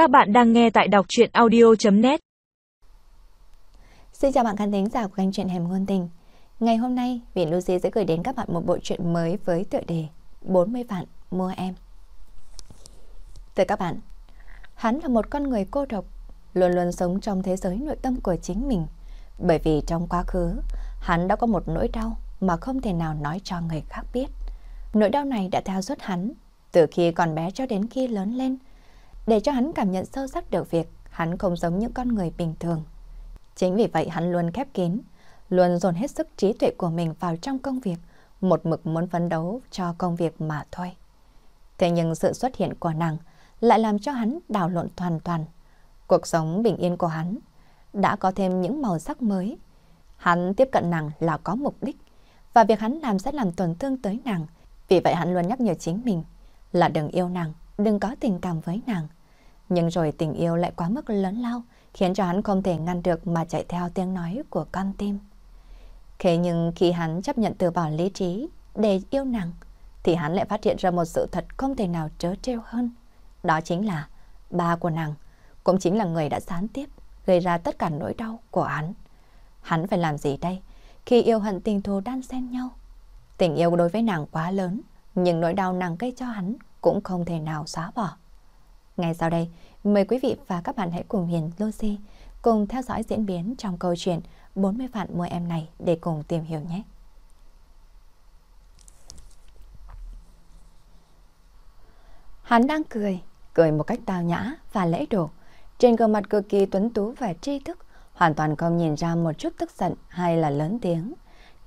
Các bạn đang nghe tại đọc chuyện audio.net Xin chào bạn khán thính giả của kênh truyện Hẻm Ngôn Tình. Ngày hôm nay, Viện Lucy sẽ gửi đến các bạn một bộ truyện mới với tựa đề 40 vạn mua em. Thưa các bạn, hắn là một con người cô độc, luôn luôn sống trong thế giới nội tâm của chính mình. Bởi vì trong quá khứ, hắn đã có một nỗi đau mà không thể nào nói cho người khác biết. Nỗi đau này đã theo suốt hắn từ khi còn bé cho đến khi lớn lên, để cho hắn cảm nhận sâu sắc được việc hắn không giống những con người bình thường. Chính vì vậy hắn luôn khép kín, luôn dồn hết sức trí tuệ của mình vào trong công việc, một mực muốn phấn đấu cho công việc mà thôi. Thế nhưng sự xuất hiện của nàng lại làm cho hắn đảo lộn hoàn toàn. Cuộc sống bình yên của hắn đã có thêm những màu sắc mới. Hắn tiếp cận nàng là có mục đích, và việc hắn làm sẽ làm tổn thương tới nàng. Vì vậy hắn luôn nhắc nhở chính mình là đừng yêu nàng, đừng có tình cảm với nàng. Nhưng rồi tình yêu lại quá mức lớn lao, khiến cho hắn không thể ngăn được mà chạy theo tiếng nói của con tim. Thế nhưng khi hắn chấp nhận từ bỏ lý trí để yêu nàng, thì hắn lại phát hiện ra một sự thật không thể nào trớ trêu hơn. Đó chính là ba của nàng, cũng chính là người đã gián tiếp gây ra tất cả nỗi đau của hắn. Hắn phải làm gì đây khi yêu hận tình thù đan xen nhau? Tình yêu đối với nàng quá lớn, nhưng nỗi đau nàng gây cho hắn cũng không thể nào xóa bỏ. Ngay sau đây, mời quý vị và các bạn hãy cùng Hiền Lucy cùng theo dõi diễn biến trong câu chuyện 40 vạn mua em này để cùng tìm hiểu nhé. Hắn đang cười, cười một cách tào nhã và lễ độ. Trên gương mặt cực kỳ tuấn tú và tri thức, hoàn toàn không nhìn ra một chút tức giận hay là lớn tiếng.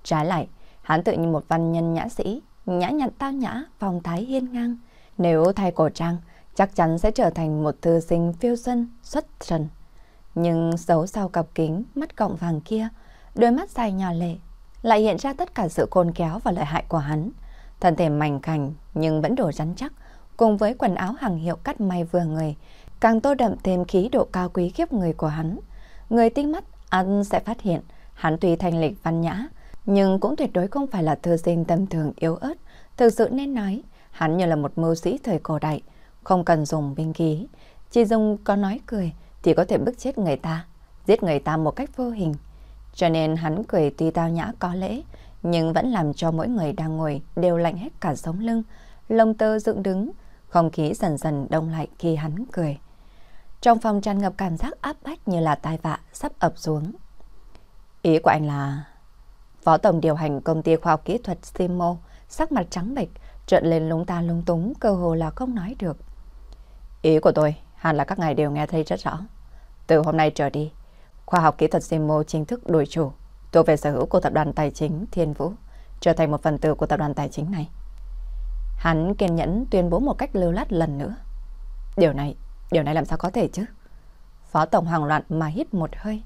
Trái lại, hắn tự như một văn nhân nhã sĩ, nhã nhặn tao nhã, phong thái hiên ngang. Nếu thay cổ trang, chắc chắn sẽ trở thành một thư sinh phiêu xuân, xuất trần. Nhưng giấu sau cặp kính, mắt cộng vàng kia, đôi mắt dài nhỏ lệ, lại hiện ra tất cả sự khôn kéo và lợi hại của hắn. Thân thể mảnh khảnh nhưng vẫn đủ rắn chắc, cùng với quần áo hàng hiệu cắt may vừa người, càng tô đậm thêm khí độ cao quý khiếp người của hắn. Người tinh mắt ăn sẽ phát hiện, hắn tuy thanh lịch văn nhã, nhưng cũng tuyệt đối không phải là thư sinh tầm thường yếu ớt. Thực sự nên nói, hắn như là một mưu sĩ thời cổ đại, không cần dùng binh khí, chỉ dùng có nói cười thì có thể bức chết người ta, giết người ta một cách vô hình. Cho nên hắn cười tuy tao nhã có lễ, nhưng vẫn làm cho mỗi người đang ngồi đều lạnh hết cả sống lưng, lông tơ dựng đứng, không khí dần dần đông lại khi hắn cười. Trong phòng tràn ngập cảm giác áp bách như là tai vạ sắp ập xuống. Ý của anh là... Phó Tổng điều hành công ty khoa học kỹ thuật Simo, sắc mặt trắng bệch, trợn lên lúng ta lung túng, cơ hồ là không nói được. Ý của tôi, hẳn là các ngài đều nghe thấy rất rõ. Từ hôm nay trở đi, khoa học kỹ thuật Simo chính thức đổi chủ, thuộc về sở hữu của tập đoàn tài chính Thiên Vũ, trở thành một phần tử của tập đoàn tài chính này. Hắn kiên nhẫn tuyên bố một cách lưu lát lần nữa. Điều này, điều này làm sao có thể chứ? Phó Tổng hoàng loạn mà hít một hơi.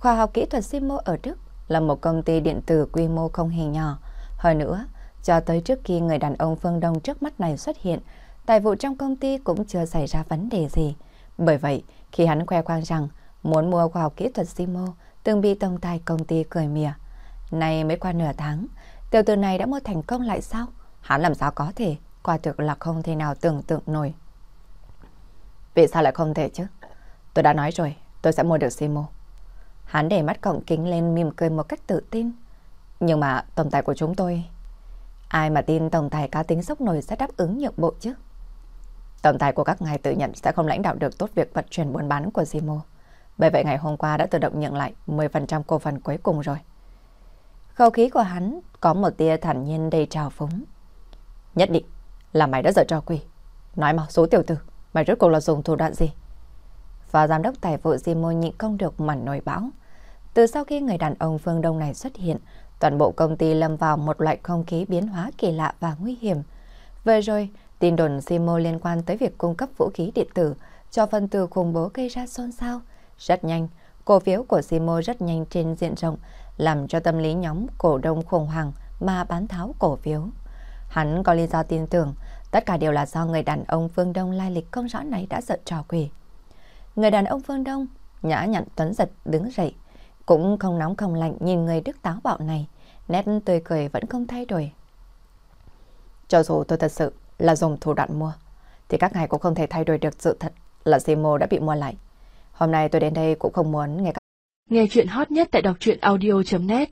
Khoa học kỹ thuật Simo ở Đức là một công ty điện tử quy mô không hề nhỏ. Hơn nữa, cho tới trước khi người đàn ông phương Đông trước mắt này xuất hiện, tài vụ trong công ty cũng chưa xảy ra vấn đề gì. Bởi vậy, khi hắn khoe khoang rằng muốn mua khoa học kỹ thuật Simo, từng bị tổng tài công ty cười mỉa. Nay mới qua nửa tháng, tiểu tử này đã mua thành công lại sao? Hắn làm sao có thể, quả thực là không thể nào tưởng tượng nổi. Vì sao lại không thể chứ? Tôi đã nói rồi, tôi sẽ mua được Simo. Hắn để mắt cổng kính lên mỉm cười một cách tự tin. Nhưng mà tổng tài của chúng tôi... Ai mà tin tổng tài cá tính sốc nổi sẽ đáp ứng nhượng bộ chứ? Tổng tài của các ngài tự nhận sẽ không lãnh đạo được tốt việc vận chuyển buôn bán của Simo. Bởi vậy ngày hôm qua đã tự động nhận lại 10% cổ phần cuối cùng rồi. Khẩu khí của hắn có một tia thản nhiên đầy trào phúng. Nhất định là mày đã dở trò quỷ. Nói mà số tiểu tử, mày rốt cuộc là dùng thủ đoạn gì? Và giám đốc tài vụ Simo nhịn không được mẩn nổi bão. Từ sau khi người đàn ông phương Đông này xuất hiện, toàn bộ công ty lâm vào một loại không khí biến hóa kỳ lạ và nguy hiểm. Vừa rồi, tin đồn Simo liên quan tới việc cung cấp vũ khí điện tử cho phần tử khủng bố gây ra xôn xao. Rất nhanh, cổ phiếu của Simo rất nhanh trên diện rộng, làm cho tâm lý nhóm cổ đông khủng hoảng mà bán tháo cổ phiếu. Hắn có lý do tin tưởng, tất cả đều là do người đàn ông phương Đông lai lịch không rõ này đã giận trò quỷ. Người đàn ông phương Đông, nhã nhặn tuấn giật đứng dậy, cũng không nóng không lạnh nhìn người đức táo bạo này, nét tươi cười vẫn không thay đổi. Cho dù tôi thật sự là dùng thủ đoạn mua, thì các ngài cũng không thể thay đổi được sự thật là Simo đã bị mua lại. Hôm nay tôi đến đây cũng không muốn nghe các... Nghe chuyện hot nhất tại đọc truyện audio.net